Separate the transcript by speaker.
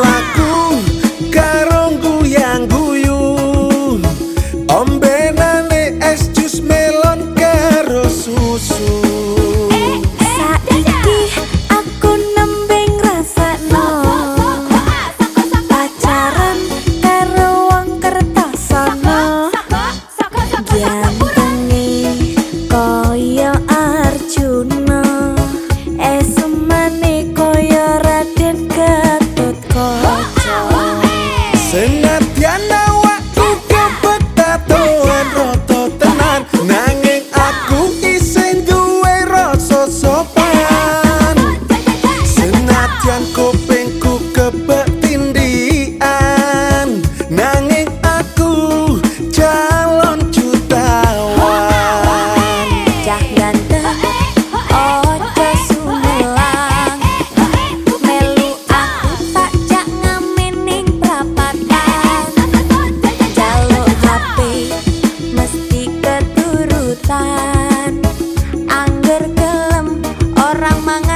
Speaker 1: облак keturutan Angger gelem orang mangan